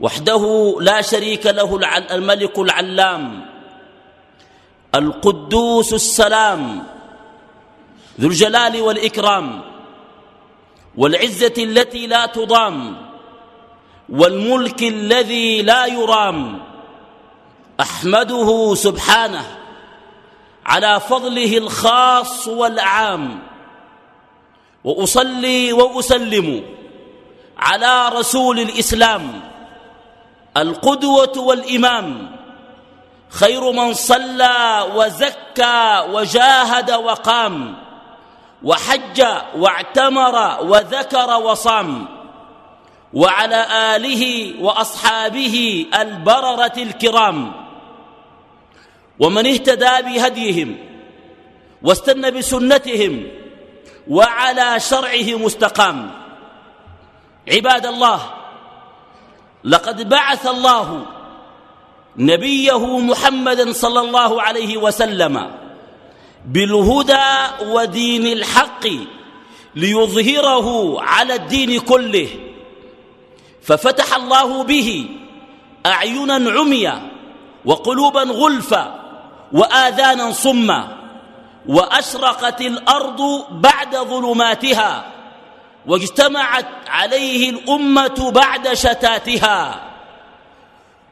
وحده لا شريك له الملك العلام القدوس السلام ذو الجلال والإكرام والعزة التي لا تضام والملك الذي لا يرام أحمده سبحانه على فضله الخاص والعام وأصلي وأسلم على رسول الإسلام القدوة والإمام. خير من صلى وزكى وجاهد وقام وحج واعتمر وذكر وصام. وعلى آله وأصحابه البررة الكرام. ومن اهتدى بهديهم واستنى بسنتهم وعلى شرعه مستقام. عباد الله لقد بعث الله نبيه محمدا صلى الله عليه وسلم بالهدى ودين الحق ليظهره على الدين كله. ففتح الله به أعينا عميا وقلوبا غلفا وآذانا صما وأشرقت الأرض بعد ظلماتها واجتمعت عليه الأمة بعد شتاتها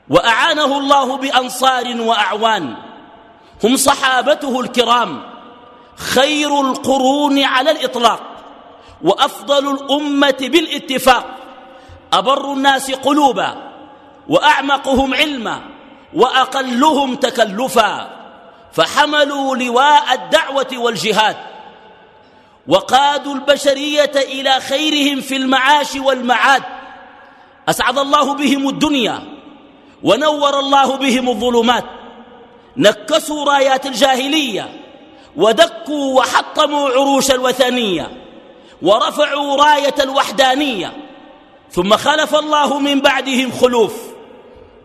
وأعانه الله بأنصار وأعوان هم صحابته الكرام خير القرون على الإطلاق وأفضل الأمة بالاتفاق أبر الناس قلوبا وأعمقهم علما وأقلهم تكلفا فحملوا لواء الدعوة والجهاد وقادوا البشرية إلى خيرهم في المعاش والمعاد. أسعد الله بهم الدنيا ونور الله بهم الظلمات. نكسوا رايات الجاهلية ودكوا وحطموا عروش الوثنية ورفعوا راية الوحدانية. ثم خلف الله من بعدهم خلوف.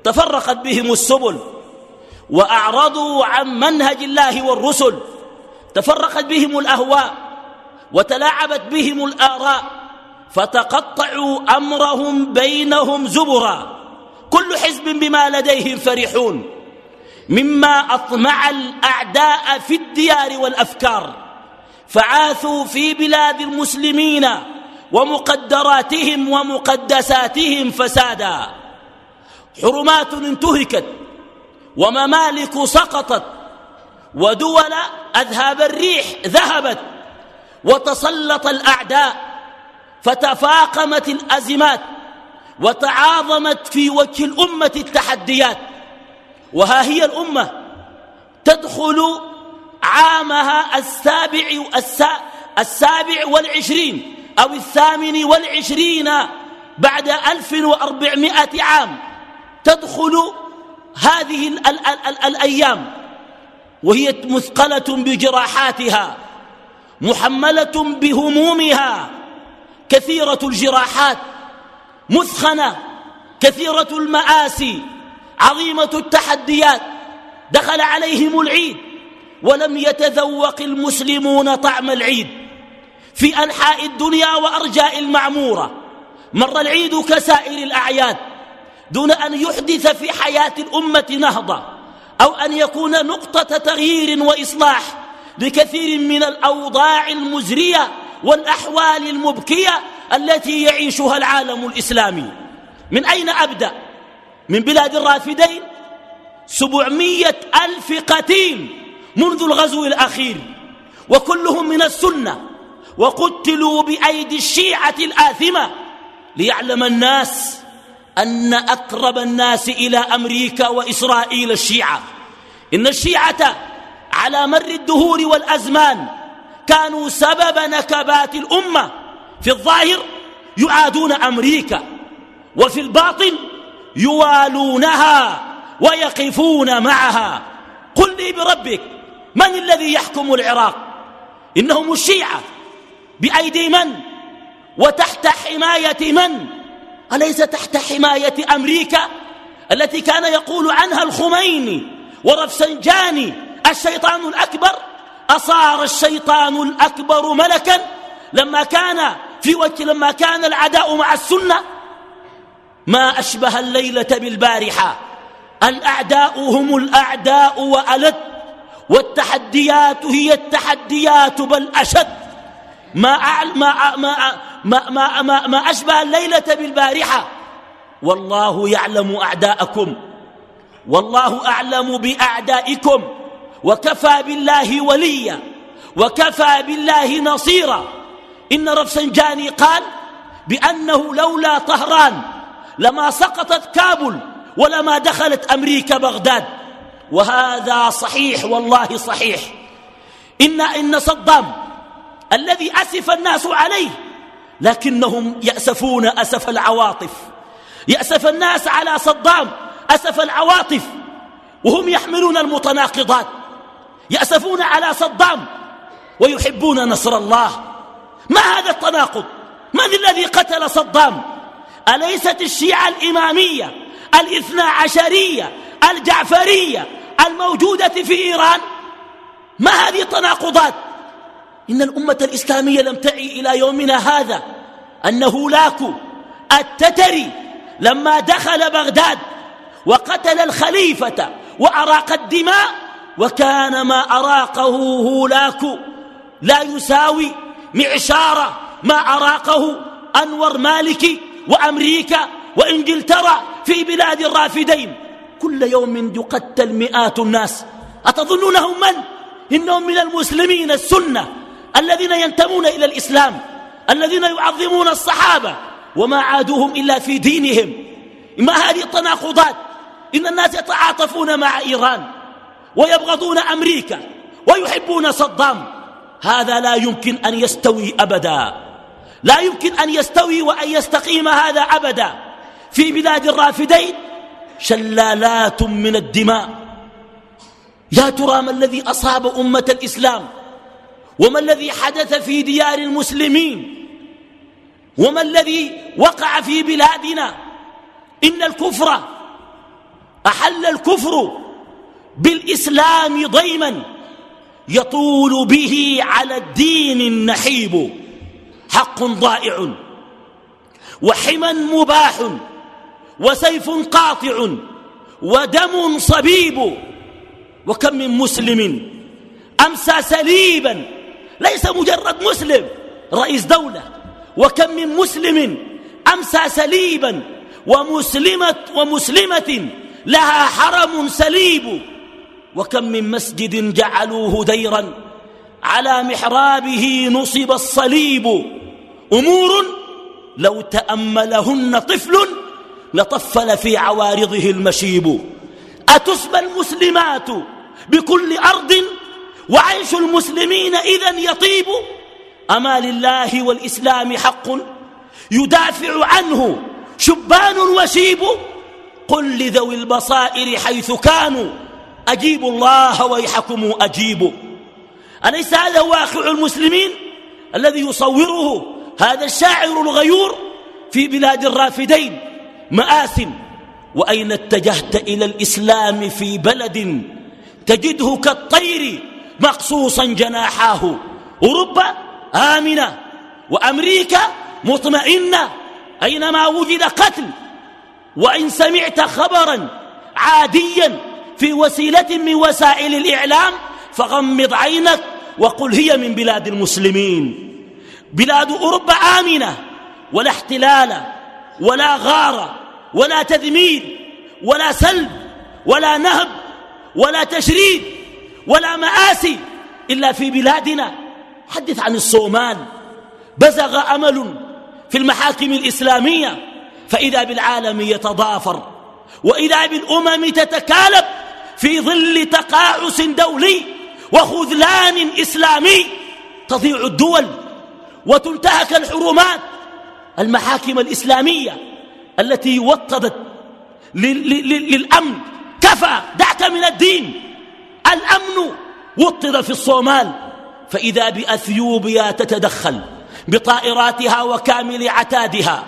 تفرقت بهم السبل وأعرضوا عن منهج الله والرسل. تفرقت بهم الأهواء. وتلاعبت بهم الآراء فتقطعوا أمرهم بينهم زبرا. كل حزب بما لديهم فرحون. مما أطمع الأعداء في الديار والأفكار. فعاثوا في بلاد المسلمين ومقدراتهم ومقدساتهم فسادا. حرمات انتهكت وممالك سقطت ودول أذهب الريح ذهبت. وتسلط الأعداء فتفاقمت الأزمات وتعاظمت في وجه الأمة التحديات. وها هي الأمة؟ تدخل عامها السابع, السابع والعشرين أو الثامن والعشرين بعد ألف وأربعمائة عام. تدخل هذه ال ال ال الأيام. وهي مثقلة بجراحاتها. محملة بهمومها. كثيرة الجراحات مثخنة كثيرة المآسي. عظيمة التحديات. دخل عليهم العيد. ولم يتذوق المسلمون طعم العيد. في أنحاء الدنيا وأرجاء المعمورة. مر العيد كسائر الأعياد. دون أن يحدث في حياة الأمة نهضة. أو أن يكون نقطة تغيير وإصلاح. لكثير من الأوضاع المزرية والأحوال المبكية التي يعيشها العالم الإسلامي. من أين أبدأ؟ من بلاد الرافدين. سبعمية ألف قتيل منذ الغزو الأخير وكلهم من السنة وقتلوا بأيدي الشيعة الآثمة. ليعلم الناس أن أقرب الناس إلى أمريكا وإسرائيل الشيعة. إن الشيعة على مر الدهور والأزمان كانوا سبب نكبات الأمة. في الظاهر يعادون أمريكا وفي الباطن يوالونها ويقفون معها. قل لي بربك من الذي يحكم العراق؟ إنهم الشيعة. بأيدي من؟ وتحت حماية من؟ أليس تحت حماية أمريكا التي كان يقول عنها الخميني ورفسنجاني؟ الشيطان الأكبر. أصار الشيطان الأكبر ملكا. لما كان في وجه لما كان العداء مع السنة ما أشبه الليلة بالبارحة. الأعداء هم الأعداء وألد والتحديات هي التحديات بل أشد. ما, ما, ما, ما, ما, ما, ما أشبه الليلة بالبارحة. والله يعلم أعداءكم. والله أعلم بأعدائكم. وكفى بالله وليا وكفى بالله نصيرا. إن رفسنجاني قال بأنه لولا طهران لما سقطت كابل ولما دخلت أمريكا بغداد. وهذا صحيح والله صحيح. إن, إن صدام الذي أسف الناس عليه لكنهم يأسفون أسف العواطف. يأسف الناس على صدام أسف العواطف وهم يحملون المتناقضات. يأسفون على صدام ويحبون نصر الله. ما هذا التناقض؟ من الذي قتل صدام؟ أليست الشيعة الإمامية الإثنى عشرية الجعفرية الموجودة في إيران؟ ما هذه التناقضات؟ إن الأمة الإسلامية لم تعي إلى يومنا هذا. أن هولاك التتري لما دخل بغداد وقتل الخليفة وأراق الدماء وكان ما أراقه هولاك لا يساوي معشار ما أراقه أنور مالكي وأمريكا وإنجلترا في بلاد الرافدين. كل يوم يقتل مئات الناس. أتظنونهم من؟ إنهم من المسلمين السنة الذين ينتمون إلى الإسلام الذين يعظمون الصحابة وما عادوهم إلا في دينهم. ما هذه التناقضات؟ إن الناس يتعاطفون مع إيران. ويبغضون أمريكا ويحبون صدام. هذا لا يمكن أن يستوي أبدا. لا يمكن أن يستوي وأن يستقيم هذا أبدا. في بلاد الرافدين شلالات من الدماء. يا ترى ما الذي أصاب أمة الإسلام؟ وما الذي حدث في ديار المسلمين؟ وما الذي وقع في بلادنا؟ إن الكفر أحل الكفر. بالإسلام ضيما يطول به على الدين النحيب. حق ضائع وحما مباح وسيف قاطع ودم صبيب. وكم من مسلم أمسى سليبا ليس مجرد مسلم رئيس دولة. وكم من مسلم أمسى سليبا ومسلمة, ومسلمة لها حرم سليب. وكم من مسجد جعلوه ديرا على محرابه نصب الصليب. أمور لو تأملهن طفل لطفل في عوارضه المشيب. أتسبى المسلمات بكل أرض وعيش المسلمين إذا يطيب؟ أما لله والإسلام حق يدافع عنه شبان وشيب؟ قل لذوي البصائر حيث كانوا. أجيبوا الله ويحكم أجيبوا أليس هذا واقع المسلمين الذي يصوره هذا الشاعر الغيور في بلاد الرافدين مآس وأين اتجهت إلى الإسلام في بلد تجده كالطير مقصوصا جناحاه؟ أوروبا آمنة وأمريكا مطمئنة أينما وجد قتل وإن سمعت خبرا عاديا في وسيلة من وسائل الإعلام فغمض عينك وقل هي من بلاد المسلمين. بلاد أوروبا آمنة ولا احتلال ولا غارة ولا تذمير ولا سلب ولا نهب ولا تشريد ولا مآسي إلا في بلادنا. حدث عن الصومال. بزغ أمل في المحاكم الإسلامية فإذا بالعالم يتضافر وإذا بالأمم تتكالب في ظل تقاعس دولي وخذلان إسلامي تضيع الدول وتنتهك الحرمات المحاكم الإسلامية التي وطدت للأمن كفى دعك من الدين. الأمن وطر في الصومال فإذا بأثيوبيا تتدخل بطائراتها وكامل عتادها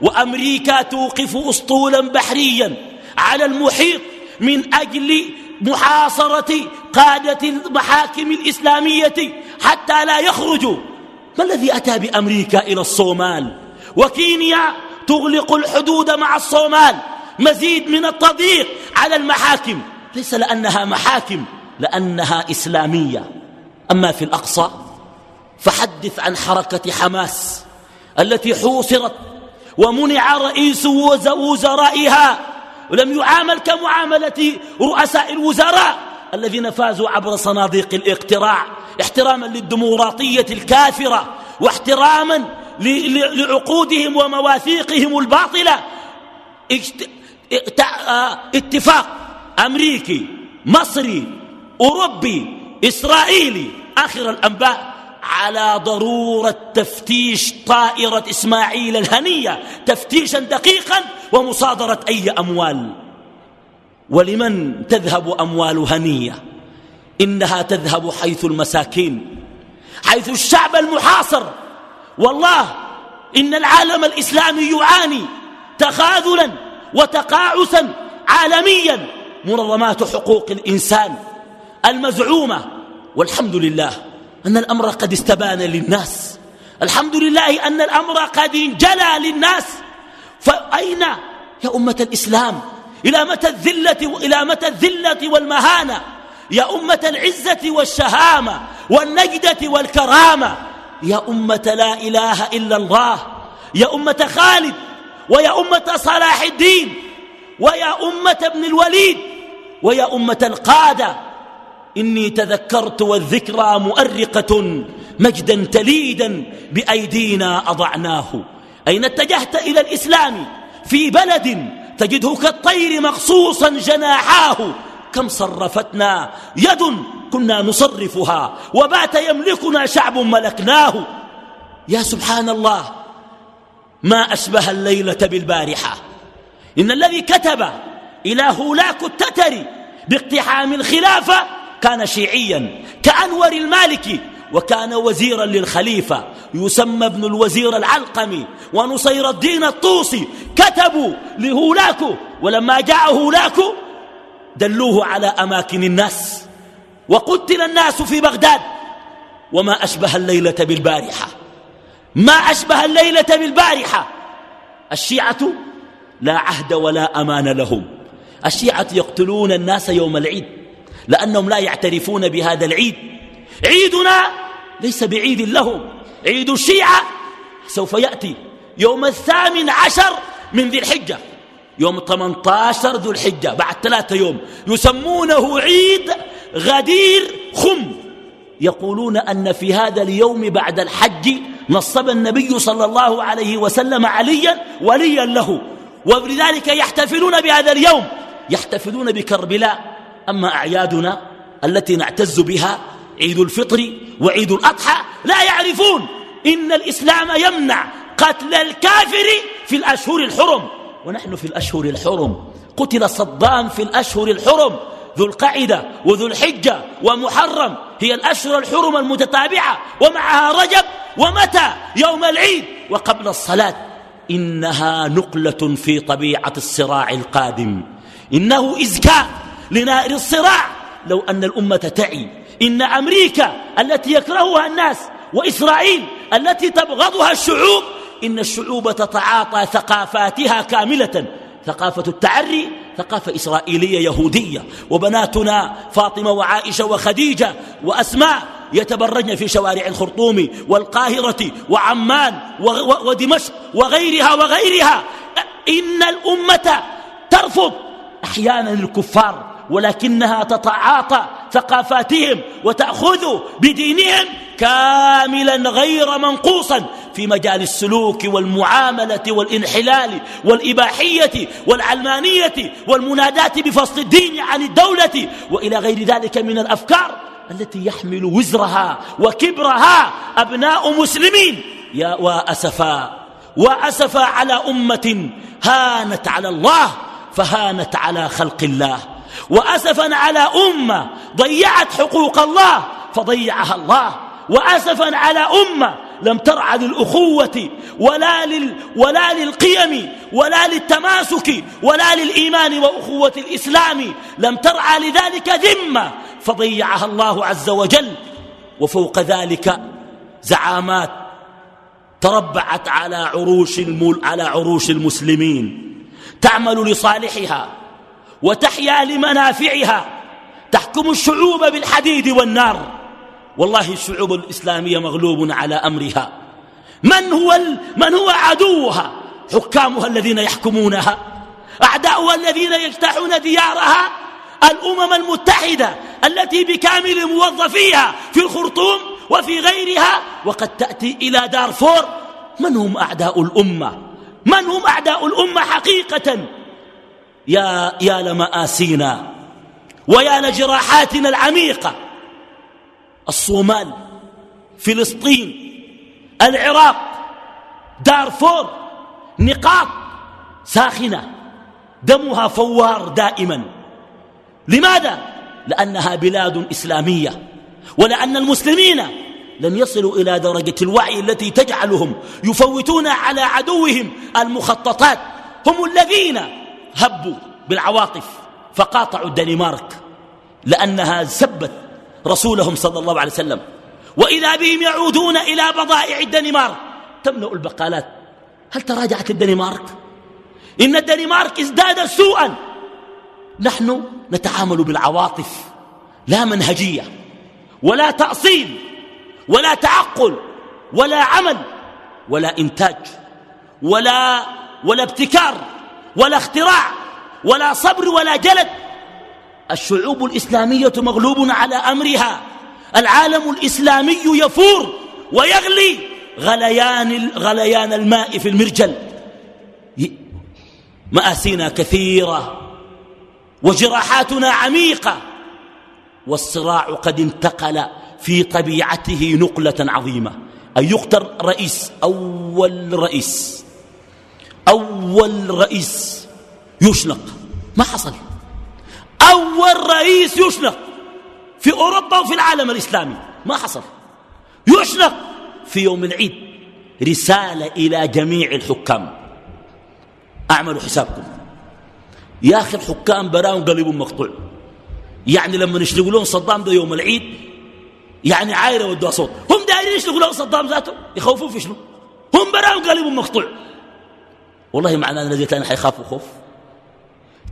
وأمريكا توقف أسطولا بحريا على المحيط من أجل محاصرة قادة المحاكم الإسلامية حتى لا يخرجوا. ما الذي أتى بأمريكا إلى الصومال؟ وكينيا تغلق الحدود مع الصومال. مزيد من التضييق على المحاكم. ليس لأنها محاكم لأنها إسلامية. أما في الأقصى فحدث عن حركة حماس التي حوصرت ومنع رئيس وزرائها ولم يعامل كمعاملة رؤساء الوزراء الذين فازوا عبر صناديق الاقتراع احتراما للديمقراطية الكافرة واحتراما لعقودهم ومواثيقهم الباطلة. آه، اتفاق أمريكي مصري أوروبي إسرائيلي آخر الأنباء على ضرورة تفتيش طائرة إسماعيل الهنية تفتيشا دقيقا ومصادرة أي أموال. ولمن تذهب أموال هنية؟ إنها تذهب حيث المساكين حيث الشعب المحاصر. والله إن العالم الإسلامي يعاني تخاذلا وتقاعسا عالميا منظمات حقوق الإنسان المزعومة. والحمد لله أن الأمر قد استبان للناس. الحمد لله أن الأمر قد انجلى للناس. فأين يا أمة الإسلام؟ إلى متى الذلة إلى متى الذلة والمهانة؟ يا أمة العزة والشهامة والنجدة والكرامة. يا أمة لا إله إلا الله. يا أمة خالد ويا أمة صلاح الدين ويا أمة ابن الوليد ويا أمة القادة. إني تذكرت والذكرى مؤرقة مجدا تليدا بأيدينا أضعناه. أين اتجهت إلى الإسلام؟ في بلد تجده كالطير مقصوصا جناحاه. كم صرفتنا يد كنا نصرفها وبات يملكنا شعب ملكناه. يا سبحان الله ما أشبه الليلة بالبارحة. إن الذي كتب إلى هولاك التتر باقتحام الخلافة كان شيعيا كأنور المالكي وكان وزيرا للخليفة يسمى ابن الوزير العلقمي ونصير الدين الطوسي. كتبوا لهولاكو ولما جاء هولاكو دلوه على أماكن الناس وقتل الناس في بغداد. وما أشبه الليلة بالبارحة. ما أشبه الليلة بالبارحة. الشيعة لا عهد ولا أمان لهم. الشيعة يقتلون الناس يوم العيد لأنهم لا يعترفون بهذا العيد. عيدنا ليس بعيد لهم. عيد الشيعة سوف يأتي. يوم الثامن عشر من ذي الحجة. يوم 18 ذو الحجة. بعد ثلاثة يوم. يسمونه عيد غدير خم. يقولون أن في هذا اليوم بعد الحج نصب النبي صلى الله عليه وسلم عليا وليا له. ولذلك يحتفلون بهذا اليوم. يحتفلون بكربلاء. أما أعيادنا التي نعتز بها عيد الفطر وعيد الأضحى لا يعرفون إن الإسلام يمنع قتل الكافر في الأشهر الحرم. ونحن في الأشهر الحرم. قتل صدام في الأشهر الحرم. ذو القعدة وذو الحجة ومحرم. هي الأشهر الحرم المتتابعة. ومعها رجب ومتى؟ يوم العيد. وقبل الصلاة. إنها نقلة في طبيعة الصراع القادم. إنه إزكاء لنائر الصراع. لو أن الأمة تعي إن أمريكا التي يكرهها الناس وإسرائيل التي تبغضها الشعوب إن الشعوب تتعاطى ثقافاتها كاملة ثقافة التعري ثقافة إسرائيلية يهودية. وبناتنا فاطمة وعائشة وخديجة وأسماء يتبرجن في شوارع الخرطوم والقاهرة وعمان ودمشق وغيرها وغيرها. إن الأمة ترفض أحيانا الكفار ولكنها تتعاطى ثقافاتهم وتأخذ بدينهم كاملا غير منقوصا في مجال السلوك والمعاملة والإنحلال والإباحية والعلمانية والمنادات بفصل الدين عن الدولة وإلى غير ذلك من الأفكار التي يحمل وزرها وكبرها أبناء مسلمين. يا وأسفا وأسفا على أمة هانت على الله فهانت على خلق الله. وأسفا على أمة ضيعت حقوق الله فضيعها الله. وأسفا على أمة لم ترعى للأخوة ولا, لل ولا للقيم ولا للتماسك ولا للإيمان وأخوة الإسلام. لم ترعى لذلك ذمة فضيعها الله عز وجل. وفوق ذلك زعامات تربعت على عروش على عروش المسلمين. تعمل لصالحها. وتحيا لمنافعها. تحكم الشعوب بالحديد والنار. والله الشعوب الإسلامية مغلوب على أمرها. من هو, من هو عدوها؟ حكامها الذين يحكمونها. أعداؤها الذين يجتاحون ديارها. الأمم المتحدة التي بكامل موظفيها في الخرطوم وفي غيرها. وقد تأتي إلى دارفور. من هم أعداء الأمة؟ من هم أعداء الأمة حقيقة؟ يا, يا لمآسينا ويا لجراحاتنا العميقة. الصومال فلسطين العراق دارفور نقاط ساخنة. دمها فوار دائما. لماذا؟ لأنها بلاد إسلامية. ولأن المسلمين لم يصلوا إلى درجة الوعي التي تجعلهم يفوتون على عدوهم المخططات. هم الذين هبوا بالعواطف فقاطعوا الدنمارك لأنها سبت رسولهم صلى الله عليه وسلم. وإذا بهم يعودون إلى بضائع الدنمارك تملأ البقالات. هل تراجعت الدنمارك؟ إن الدنمارك ازداد سوءا. نحن نتعامل بالعواطف لا منهجية ولا تأصيل ولا تعقل ولا عمل ولا إنتاج ولا, ولا ابتكار. ولا اختراع ولا صبر ولا جلد. الشعوب الإسلامية مغلوب على أمرها. العالم الإسلامي يفور ويغلي غليان, غليان الماء في المرجل. مآسينا كثيرة وجراحاتنا عميقة. والصراع قد انتقل في طبيعته نقلة عظيمة. أن يقتل رئيس أول رئيس. أول رئيس يشنق. ما حصل. أول رئيس يشنق في أوروبا وفي العالم الإسلامي. ما حصل. يشنق في يوم العيد رسالة إلى جميع الحكام. أعملوا حسابكم. يا أخي الحكام براهم قلبهم مقطوع يعني لما يشتغلون لهم صدام ده يوم العيد يعني عايرة ودوا صوت. هم دايرين يشتغلون لهم صدام ذاته. يخوفون في شنو؟ هم براهم قلبهم مقطوع والله معناه الذي تاني حيخافوا خوف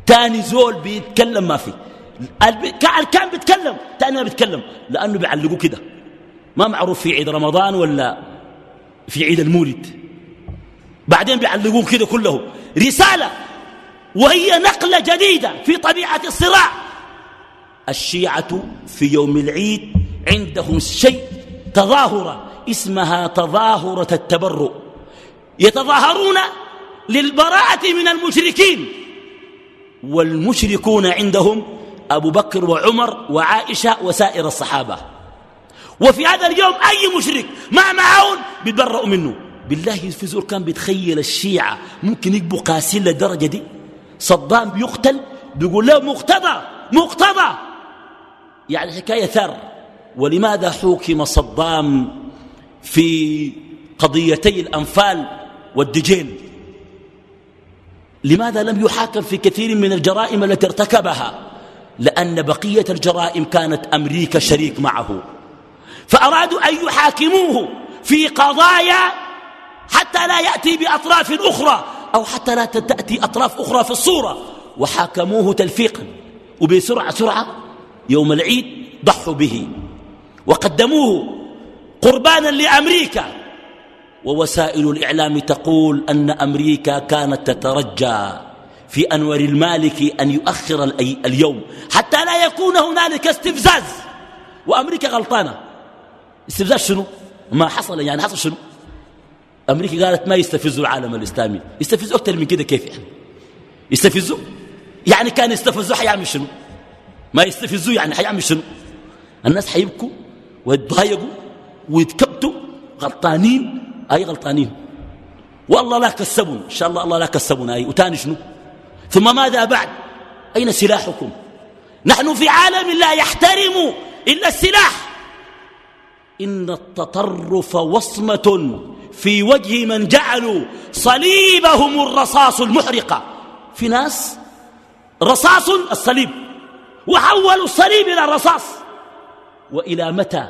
تاني زول بيتكلم ما في. كان بيتكلم تاني ما بيتكلم لأنه بيعلقوه كده. ما معروف في عيد رمضان ولا في عيد المولد. بعدين بيعلقوه كده كله. رسالة وهي نقلة جديدة في طبيعة الصراع. الشيعة في يوم العيد عندهم شيء تظاهرة اسمها تظاهرة التبرؤ. يتظاهرون للبراءة من المشركين. والمشركون عندهم أبو بكر وعمر وعائشة وسائر الصحابة. وفي هذا اليوم أي مشرك مع معاون بيتبرأوا منه. بالله في زور كان بيتخيل الشيعة ممكن يبقوا قاسين للدرجة دي. صدام بيقتل بيقول له مقتضى مقتضى. يعني حكاية ثار ولماذا حوكم صدام في قضيتي الأنفال والدجين لماذا لم يحاكم في كثير من الجرائم التي ارتكبها؟ لأن بقية الجرائم كانت أمريكا شريك معه. فأرادوا أن يحاكموه في قضايا حتى لا يأتي بأطراف أخرى أو حتى لا تأتي أطراف أخرى في الصورة. وحاكموه تلفيقا وبسرعة سرعة يوم العيد ضحوا به. وقدموه قربانا لأمريكا. ووسائل الإعلام تقول أن أمريكا كانت تترجى في أنور المالك أن يؤخر اليوم حتى لا يكون هنالك استفزاز. وأمريكا غلطانة. استفزاز شنو؟ ما حصل يعني حصل شنو؟ أمريكا قالت ما يستفزوا العالم الإسلامي. يستفزوا أكثر من كده كيف يعني؟ يستفزوا يعني كان يستفزوا حيعمل شنو؟ ما يستفزوا يعني حيعمل شنو؟ الناس حيبكوا ويتضايقوا ويتكبتوا غلطانين أي غلطانين؟ والله لا كسبون. إن شاء الله الله لا كسبون أي وتاني شنو؟ ثم ماذا بعد؟ أين سلاحكم؟ نحن في عالم لا يحترم إلا السلاح. إن التطرف وصمة في وجه من جعلوا صليبهم الرصاص المحرقة في ناس رصاص الصليب وحولوا الصليب إلى الرصاص. وإلى متى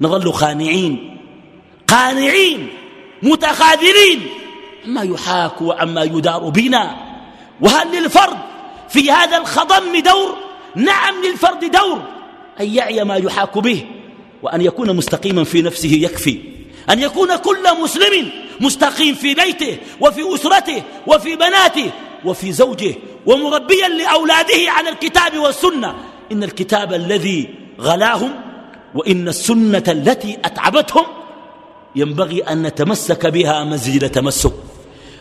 نظل خانعين؟ قانعين متخاذلين. ما يحاك وعما يدار بنا. وهل للفرد في هذا الخضم دور؟ نعم للفرد دور. أن يعي ما يحاك به وأن يكون مستقيما في نفسه يكفي. أن يكون كل مسلم مستقيم في بيته وفي أسرته وفي بناته وفي زوجه ومربيا لأولاده على الكتاب والسنة. إن الكتاب الذي غلاهم وإن السنة التي أتعبتهم ينبغي أن نتمسك بها مزيد تمسك.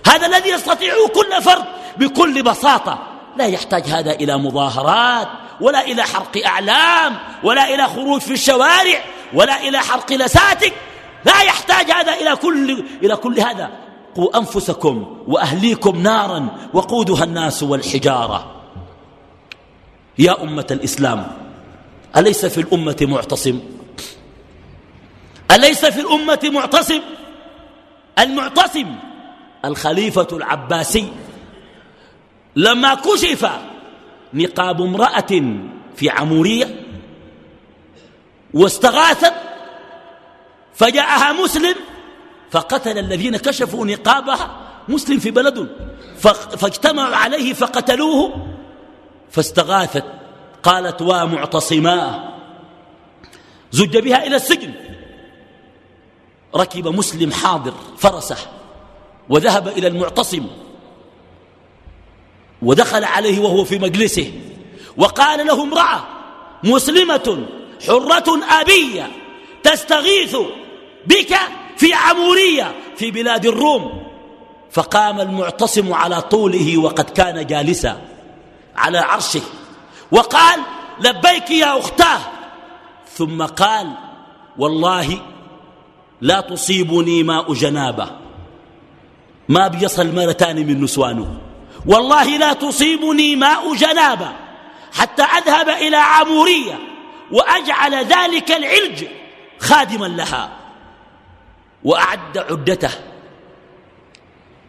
هذا الذي يستطيع كل فرد بكل بساطة. لا يحتاج هذا إلى مظاهرات ولا إلى حرق أعلام ولا إلى خروج في الشوارع ولا إلى حرق لساتك. لا يحتاج هذا إلى كل, إلى كل هذا. قوا أنفسكم وأهليكم نارا وقودها الناس والحجارة. يا أمة الإسلام أليس في الأمة معتصم؟ أليس في الأمة معتصم؟ المعتصم الخليفة العباسي. لما كشف نقاب امرأة في عمورية واستغاثت فجاءها مسلم فقتل الذين كشفوا نقابها. مسلم في بلد فاجتمعوا عليه فقتلوه. فاستغاثت قالت ومعتصما زج بها إلى السجن. ركب مسلم حاضر فرسه وذهب إلى المعتصم ودخل عليه وهو في مجلسه وقال له امرأة مسلمة حرة أبية تستغيث بك في عمورية في بلاد الروم. فقام المعتصم على طوله وقد كان جالسا على عرشه وقال لبيك يا أختاه. ثم قال والله لا تصيبني ماء جنابة. ما بيصل مرتان من نسوانه. والله لا تصيبني ماء جنابة. حتى أذهب إلى عمورية وأجعل ذلك العلج خادما لها. وأعد عدته.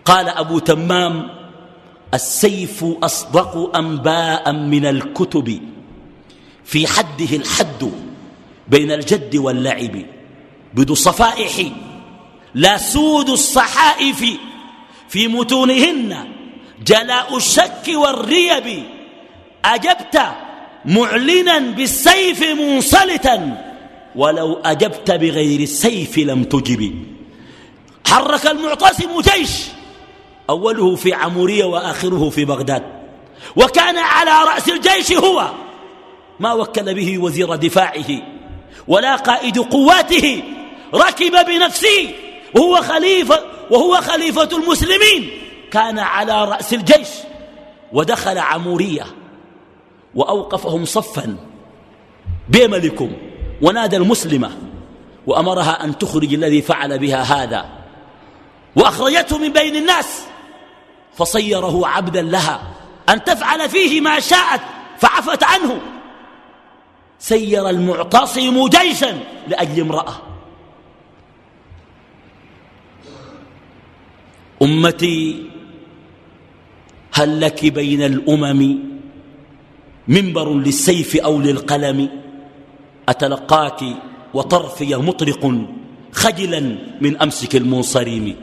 قال أبو تمام السيف أصدق أنباء من الكتب. في حده الحد بين الجد واللعب. بذو الصفائح لا سود الصحائف في متونهن جلاء الشك والريب. أجبت معلنا بالسيف منصلتا ولو أجبت بغير السيف لم تجب. حرك المعتصم جيش أوله في عمورية وآخره في بغداد. وكان على رأس الجيش هو ما وكل به وزير دفاعه ولا قائد قواته. ركب بنفسه وهو خليفة وهو خليفة المسلمين. كان على رأس الجيش ودخل عمورية وأوقفهم صفا بملكم ونادى المسلمة وأمرها أن تخرج الذي فعل بها هذا. وأخرجته من بين الناس فصيره عبدا لها. أن تفعل فيه ما شاءت فعفت عنه. سير المعتصم جيشا لأجل امرأة. أمتي هل لك بين الأمم منبر للسيف أو للقلم؟ أتلقاك وطرفي مطرق خجلا من أمسك المنصرم.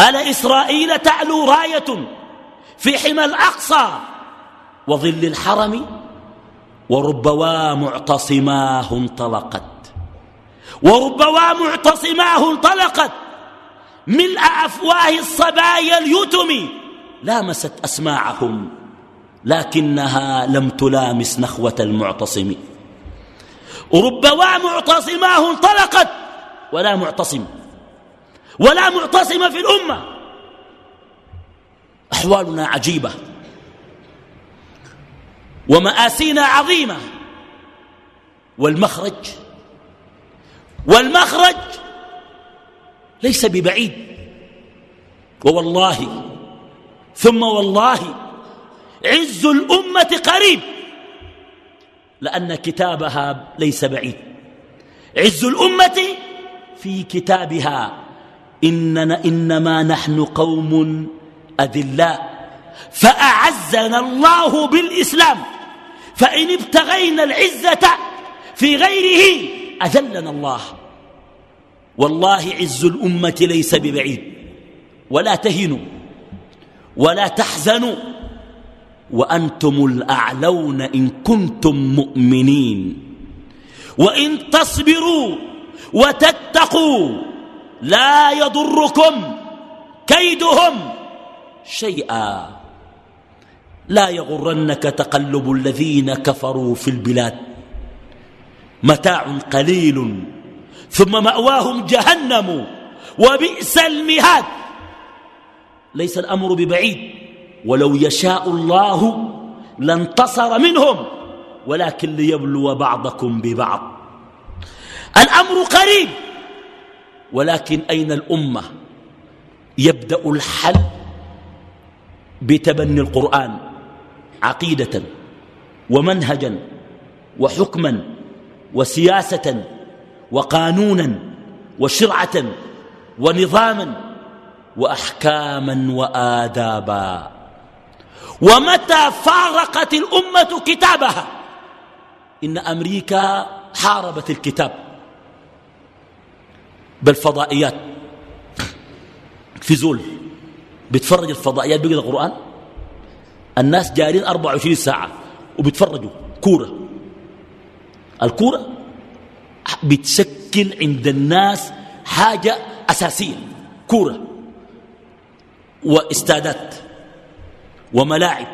ألا إسرائيل تعلو راية في حمى الأقصى وظل الحرم؟ وربوا معتصماه انطلقت. وربوا معتصماه انطلقت. ملء أفواه الصبايا اليتم لامست أسماعهم لكنها لم تلامس نخوة المعتصم. ربوا معتصماه انطلقت ولا معتصم ولا معتصم في الأمة. أحوالنا عجيبة ومآسينا عظيمة. والمخرج والمخرج ليس ببعيد. ووالله ثم والله عز الأمة قريب. لأن كتابها ليس بعيد. عز الأمة في كتابها. إننا إنما نحن قوم أذلاء. فأعزنا الله بالإسلام. فإن ابتغينا العزة في غيره أذلنا الله. والله عز الأمة ليس ببعيد. ولا تهنوا ولا تحزنوا وأنتم الأعلون إن كنتم مؤمنين. وإن تصبروا وتتقوا لا يضركم كيدهم شيئا. لا يغرنك تقلب الذين كفروا في البلاد. متاع قليل ثم مأواهم جهنم وبئس المهاد. ليس الأمر ببعيد. ولو يشاء الله لانتصر منهم ولكن ليبلو بعضكم ببعض. الأمر قريب ولكن أين الأمة؟ يبدأ الحل بتبني القرآن عقيدة ومنهجا وحكما وسياسة وقانونا وشرعة ونظاما وأحكاما وآدابا. ومتى فارقت الأمة كتابها؟ إن أمريكا حاربت الكتاب. بالفضائيات. في زول بتفرج الفضائيات بقى القرآن؟ الناس جارين 24 ساعة وبيتفرجوا. كورة. الكورة بتشكل عند الناس حاجة أساسية كورة واستادات وملاعب.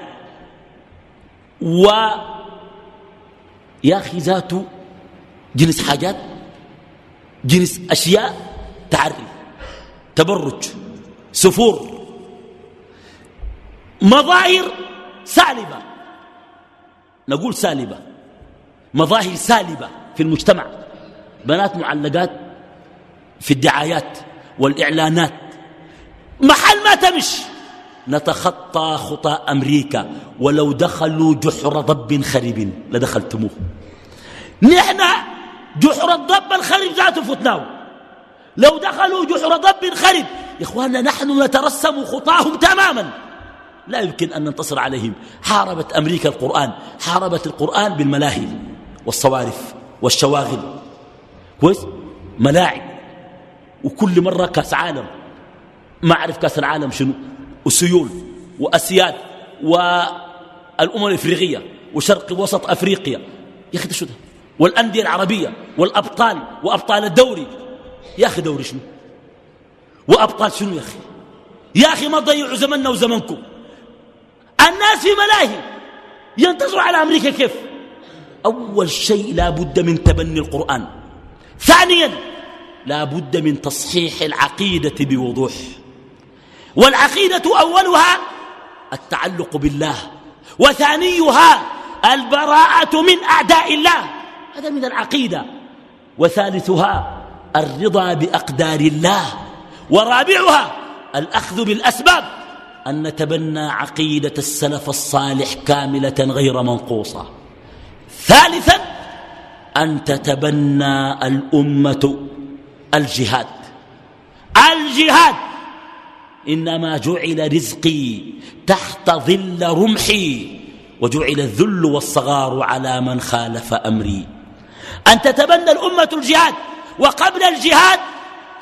و يا أخي ذاته جنس حاجات جنس أشياء تعري تبرج سفور مظاهر سالبة. نقول سالبة مظاهر سالبة في المجتمع. بنات معلقات في الدعايات والإعلانات. محل ما تمشي نتخطى خطى أمريكا ولو دخلوا جحر ضب خرب لدخلتموه. نحن جحر الضب الخرب ذاته فتناه لو دخلوا جحر ضب خرب يا إخواننا نحن نترسم خطاهم تماما. لا يمكن أن ننتصر عليهم. حاربت أمريكا القرآن حاربت القرآن بالملاهي والصوارف والشواغل. كويس؟ ملاعب. وكل مرة كأس عالم. ما أعرف كأس العالم شنو. وسيول وأسياد والأمم الإفريقية وشرق وسط أفريقيا. يا أخي ده والأندية العربية والأبطال وأبطال الدوري. يا أخي دوري شنو؟ وأبطال شنو يا أخي؟ يا أخي ما تضيعوا زمننا وزمنكم. الناس في ملاهي ينتصروا على أمريكا كيف؟ أول شيء لا بد من تبني القرآن. ثانيا لا بد من تصحيح العقيدة بوضوح. والعقيدة أولها التعلق بالله وثانيها البراءة من أعداء الله. هذا من العقيدة. وثالثها الرضا بأقدار الله. ورابعها الأخذ بالأسباب. أن نتبنى عقيدة السلف الصالح كاملة غير منقوصة. ثالثا أن تتبنى الأمة الجهاد. الجهاد! إنما جعل رزقي تحت ظل رمحي وجعل الذل والصغار على من خالف أمري. أن تتبنى الأمة الجهاد وقبل الجهاد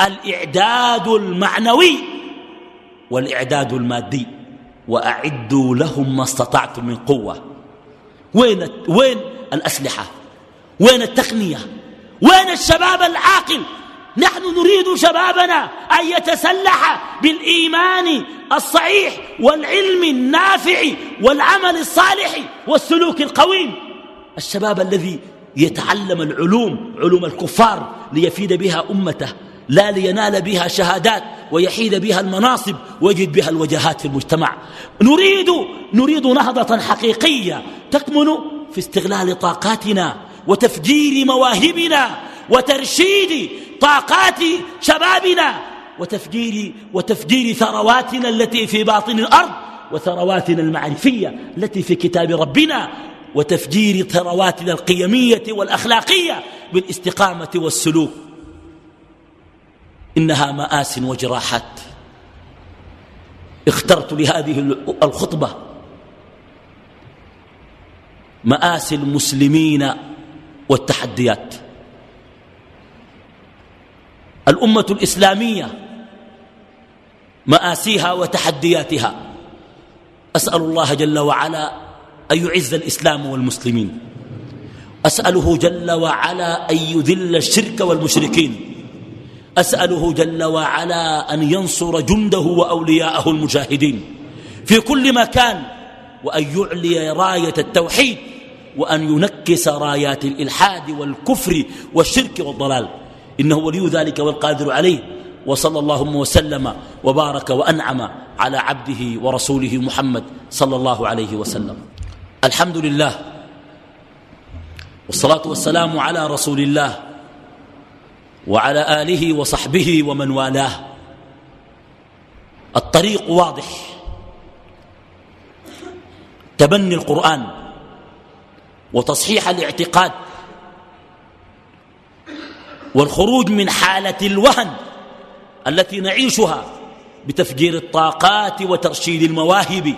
الإعداد المعنوي والإعداد المادي وأعدوا لهم ما استطعتم من قوة. وين, وين الأسلحة؟ وين التقنية؟ وين الشباب العاقل؟ نحن نريد شبابنا أن يتسلح بالإيمان الصحيح والعلم النافع والعمل الصالح والسلوك القويم. الشباب الذي يتعلم العلوم علوم الكفار ليفيد بها أمته لا لينال بها شهادات ويحيد بها المناصب ويجد بها الوجهات في المجتمع. نريد نريد نهضة حقيقية تكمن في استغلال طاقاتنا وتفجير مواهبنا وترشيد طاقات شبابنا وتفجير, وتفجير ثرواتنا التي في باطن الأرض وثرواتنا المعرفية التي في كتاب ربنا وتفجير ثرواتنا القيمية والأخلاقية بالاستقامة والسلوك. إنها مآس وجراحات. اخترت لهذه الخطبة مآسي المسلمين والتحديات. الأمة الإسلامية مآسيها وتحدياتها. أسأل الله جل وعلا أن يعز الإسلام والمسلمين. أسأله جل وعلا أن يذل الشرك والمشركين. أسأله جل وعلا أن ينصر جنده وأولياءه المجاهدين. في كل مكان وأن يعلي راية التوحيد وأن ينكس رايات الإلحاد والكفر والشرك والضلال. إنه ولي ذلك والقادر عليه. وصلى اللهم وسلم وبارك وأنعم على عبده ورسوله محمد صلى الله عليه وسلم. الحمد لله والصلاة والسلام على رسول الله وعلى آله وصحبه ومن والاه. الطريق واضح. تبني القرآن. وتصحيح الاعتقاد. والخروج من حالة الوهن التي نعيشها بتفجير الطاقات وترشيد المواهب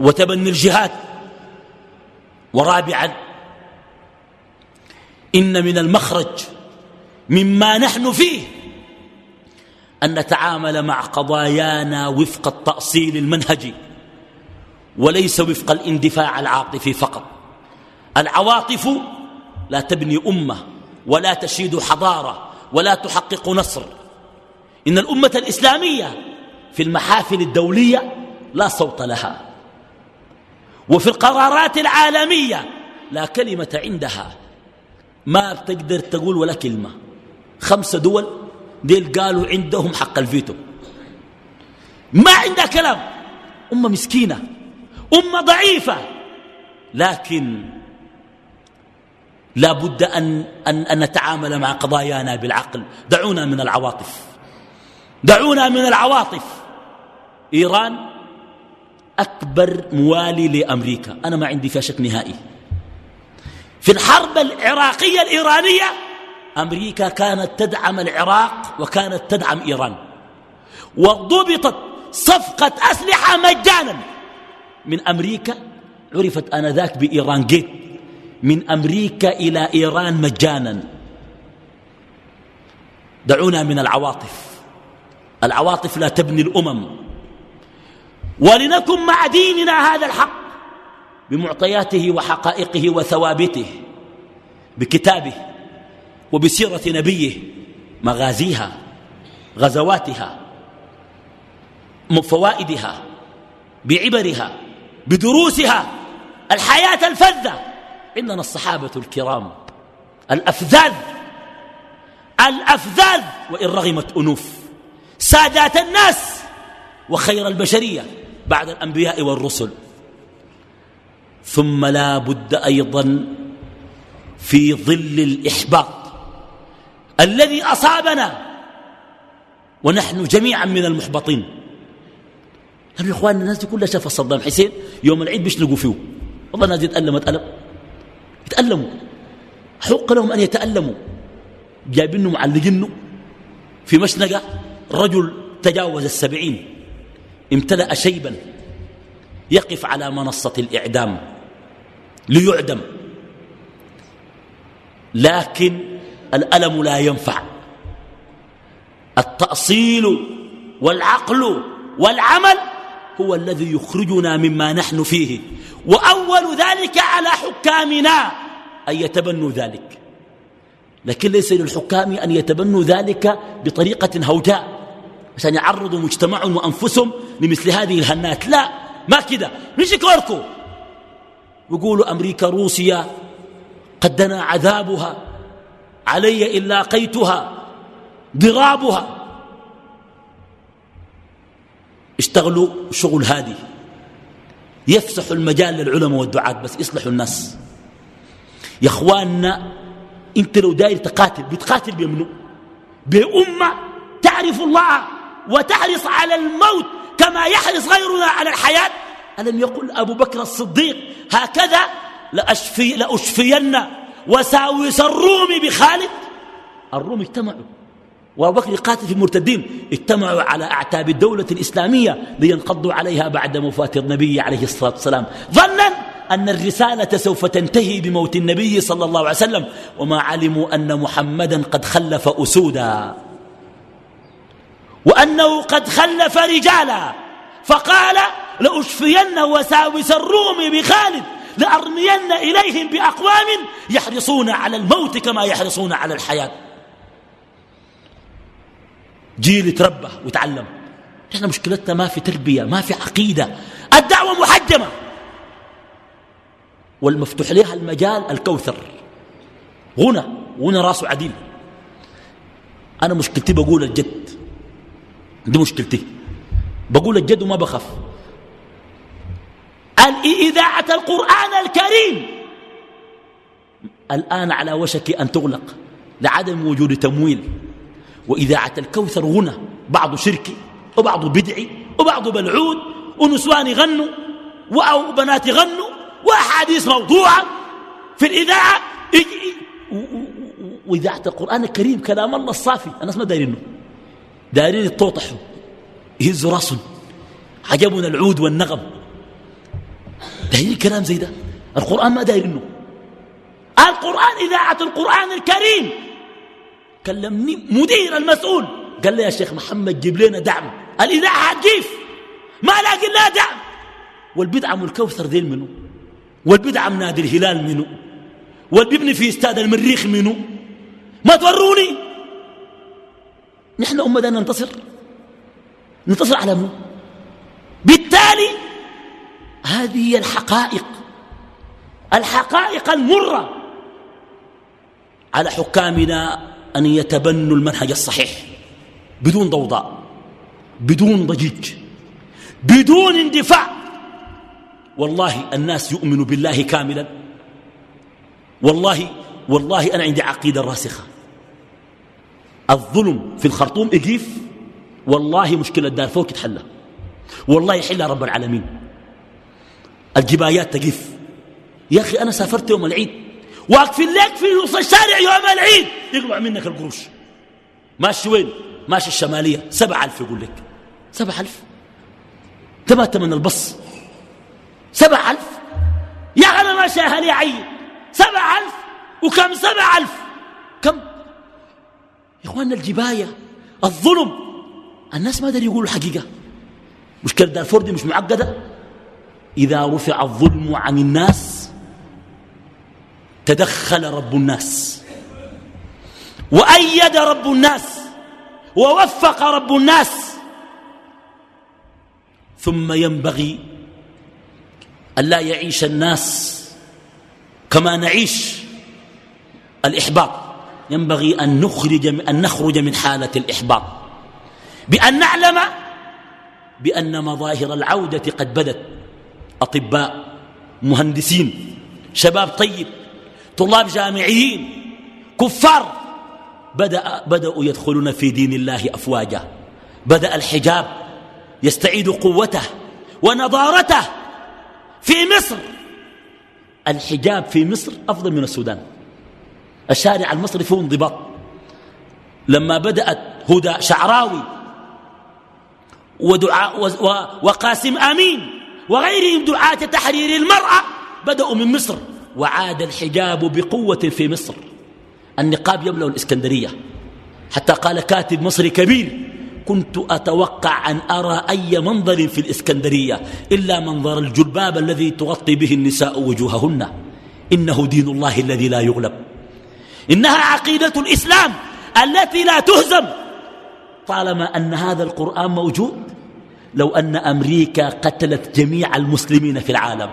وتبني الجهاد. ورابعا إن من المخرج مما نحن فيه أن نتعامل مع قضايانا وفق التأصيل المنهجي. وليس وفق الاندفاع العاطفي فقط. العواطف لا تبني أمة ولا تشيد حضارة ولا تحقق نصر. إن الأمة الإسلامية في المحافل الدولية لا صوت لها. وفي القرارات العالمية لا كلمة عندها. ما بتقدر تقول ولا كلمة. خمسة دول ديل قالوا عندهم حق الفيتو. ما عندها كلام. أمة مسكينة. أمة ضعيفة. لكن لا بد أن, أن, أن نتعامل مع قضايانا بالعقل. دعونا من العواطف. دعونا من العواطف. إيران أكبر موالي لأمريكا. أنا ما عندي فيها شك نهائي. في الحرب العراقية الإيرانية أمريكا كانت تدعم العراق وكانت تدعم إيران. وضبطت صفقة أسلحة مجانا. من أمريكا عرفت آنذاك بإيران جيت. من أمريكا إلى إيران مجانا. دعونا من العواطف. العواطف لا تبني الأمم. ولنكن مع ديننا هذا الحق بمعطياته وحقائقه وثوابته بكتابه وبسيرة نبيه مغازيها غزواتها فوائدها بعبرها بدروسها الحياة الفذة. عندنا الصحابة الكرام. الأفذاذ. الأفذاذ. وإن رغمت أنوف. سادات الناس. وخير البشرية بعد الأنبياء والرسل. ثم لا بد أيضا في ظل الإحباط الذي أصابنا ونحن جميعا من المحبطين. يا إخواننا الناس دي كلها شافت صدام حسين يوم العيد بيشنقوا فيه. والله الناس دي تألمت ألم. يتألموا حق لهم أن يتألموا. جايبينه معلقينه في مشنقة رجل تجاوز السبعين. امتلأ شيبا. يقف على منصة الإعدام. ليعدم. لكن الألم لا ينفع. التأصيل والعقل والعمل هو الذي يخرجنا مما نحن فيه. وأول ذلك على حكامنا أن يتبنوا ذلك. لكن ليس للحكام أن يتبنوا ذلك بطريقة هوجاء عشان يعرضوا مجتمعهم وأنفسهم لمثل هذه الهنات. لا ما كده. مش كوركو. يقولوا أمريكا روسيا قد دنا عذابها. علي إن لاقيتها ضرابها. اشتغلوا شغل هادي. يفسحوا المجال للعلماء والدعاة بس يصلحوا الناس. يا إخواننا أنت لو داير تقاتل بتقاتل بمنو بأمة تعرف الله وتحرص على الموت كما يحرص غيرنا على الحياة؟ ألم يقل أبو بكر الصديق هكذا لأشفي لأشفين وساوس الروم بخالد؟ الروم اجتمعوا. وأبو بكر قاتل في المرتدين اجتمعوا على أعتاب الدولة الإسلامية لينقضوا عليها بعد وفاه النبي عليه الصلاة والسلام. ظنا أن الرسالة سوف تنتهي بموت النبي صلى الله عليه وسلم وما علموا أن محمدا قد خلف أسودا. وأنه قد خلف رجالا. فقال لأشفين وساوس الروم بخالد لأرمين إليهم بأقوام يحرصون على الموت كما يحرصون على الحياة. جيل يتربى ويتعلم إحنا مشكلتنا ما في تربية ما في عقيدة. الدعوة محجمة. والمفتوح لها المجال الكوثر. غنى غنى راسه عديل. أنا مشكلتي بقول الجد. دي مشكلتي. بقول الجد وما بخاف. إذاعة القرآن الكريم. الآن على وشك أن تغلق لعدم وجود تمويل. وإذاعة الكوثر غنى بعض شركي وبعض بدعي وبعض بلعود ونسوان يغنوا أو بنات يغنوا وأحاديث موضوعة في الإذاعة. وإذاعة القرآن الكريم كلام الله الصافي. الناس ما دايرينه دايرين يتوطحوا يهزوا راسهم عجبنا العود والنغم. دايرين كلام زي ده. القرآن ما دايرينه القرآن إذاعة القرآن الكريم. كلمني مدير المسؤول. قال لي يا شيخ محمد جيب لنا دعم. الإذاعة هتجيف. ما لاقي لها دعم. والبدعة الكوثر ذيل منه والبدعة من نادي الهلال منه والبيبني في استاد المريخ منه ما توروني. نحن أمة ننتصر. ننتصر على منه بالتالي هذه هي الحقائق. الحقائق المرة على حكامنا أن يتبنوا المنهج الصحيح. بدون ضوضاء. بدون ضجيج. بدون اندفاع. والله الناس يؤمن بالله كاملا. والله والله أنا عندي عقيدة راسخة. الظلم في الخرطوم إجيف. والله مشكلة دارفور تتحلى. والله يحلها رب العالمين. الجبايات تجف يا أخي أنا سافرت يوم العيد. واقفين لك في نص الشارع يوم العيد. يقلع منك القروش. ماشي وين؟ ماشي الشمالية. سبع ألف يقول لك. سبع ألف؟ تما تمن البص. سبع ألف؟ يا أنا ماشي أهلي عيد سبع ألف؟ وكم سبع ألف؟ كم؟ يا إخواننا الجباية الظلم. الناس ما يقولوا الحقيقة مشكلة دارفور دي مش معقدة؟ إذا رفع الظلم عن الناس تدخل رب الناس. وأيد رب الناس ووفق رب الناس. ثم ينبغي أن لا يعيش الناس كما نعيش الإحباط. ينبغي أن نخرج أن نخرج من حالة الإحباط. بأن نعلم بأن مظاهر العودة قد بدت. أطباء مهندسين شباب طيب طلاب جامعيين كفار بدأ بدأوا يدخلون في دين الله أفواجا. بدأ الحجاب يستعيد قوته ونضارته في مصر. الحجاب في مصر أفضل من السودان. الشارع المصري فيه انضباط. لما بدأت هدى شعراوي ودعاء وقاسم أمين وغيرهم دعاة تحرير المرأة بدأوا من مصر. وعاد الحجاب بقوة في مصر. النقاب يملأ الإسكندرية. حتى قال كاتب مصري كبير كنت أتوقع أن أرى أي منظر في الإسكندرية إلا منظر الجلباب الذي تغطي به النساء وجوههن. إنه دين الله الذي لا يغلب. إنها عقيدة الإسلام التي لا تهزم. طالما أن هذا القرآن موجود لو أن أمريكا قتلت جميع المسلمين في العالم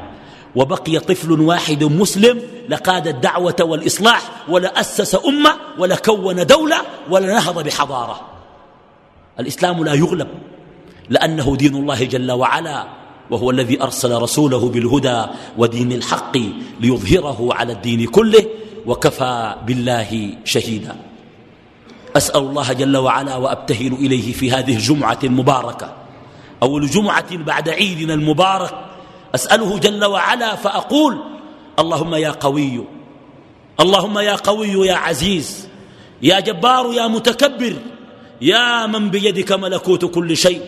وبقي طفل واحد مسلم لقاد الدعوة والإصلاح ولأسس أمة ولكون دولة ولنهض بحضارة. الإسلام لا يغلب لأنه دين الله جل وعلا وهو الذي أرسل رسوله بالهدى ودين الحق ليظهره على الدين كله وكفى بالله شهيدا. أسأل الله جل وعلا وأبتهل إليه في هذه الجمعة المباركة. أول جمعة بعد عيدنا المبارك أسأله جل وعلا فأقول اللهم يا قوي اللهم يا قوي يا عزيز يا جبار يا متكبر يا من بيدك ملكوت كل شيء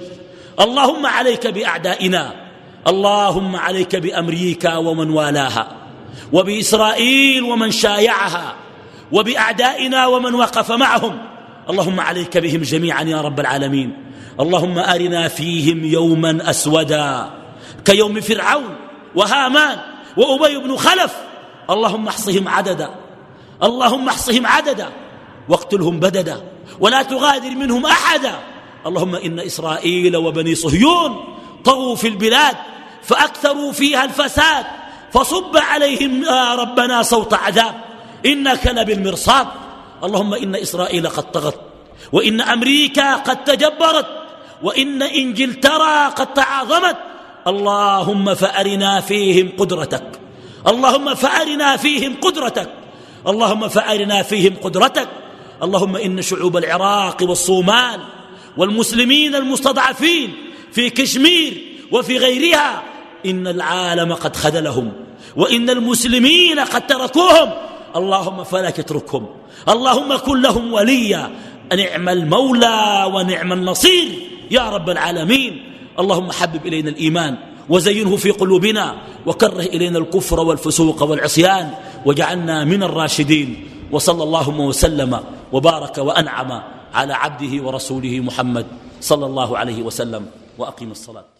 اللهم عليك بأعدائنا اللهم عليك بأمريكا ومن والاها وبإسرائيل ومن شايعها وبأعدائنا ومن وقف معهم اللهم عليك بهم جميعا يا رب العالمين اللهم أرنا فيهم يوما أسودا. كيوم فرعون وهامان وأبي بن خلف. اللهم احصهم عددا. اللهم احصهم عددا. واقتلهم بددا. ولا تغادر منهم أحدا. اللهم إن إسرائيل وبني صهيون طغوا في البلاد فأكثروا فيها الفساد. فصب عليهم يا ربنا صوت عذاب. إنك لبالمرصاد. اللهم إن إسرائيل قد طغت. وإن أمريكا قد تجبرت. وإن إنجلترا قد تعاظمت اللهم فأرنا فيهم قدرتك. اللهم فأرنا فيهم قدرتك. اللهم فأرنا فيهم قدرتك. اللهم إن شعوب العراق والصومال والمسلمين المستضعفين في كشمير وفي غيرها إن العالم قد خذلهم وإن المسلمين قد تركوهم. اللهم فلا تتركهم اللهم كن لهم وليا. نعم المولى ونعم النصير. يا رب العالمين. اللهم حبب إلينا الإيمان وزينه في قلوبنا وكره إلينا الكفر والفسوق والعصيان وجعلنا من الراشدين وصلى اللهم وسلم وبارك وأنعم على عبده ورسوله محمد صلى الله عليه وسلم وأقيم الصلاة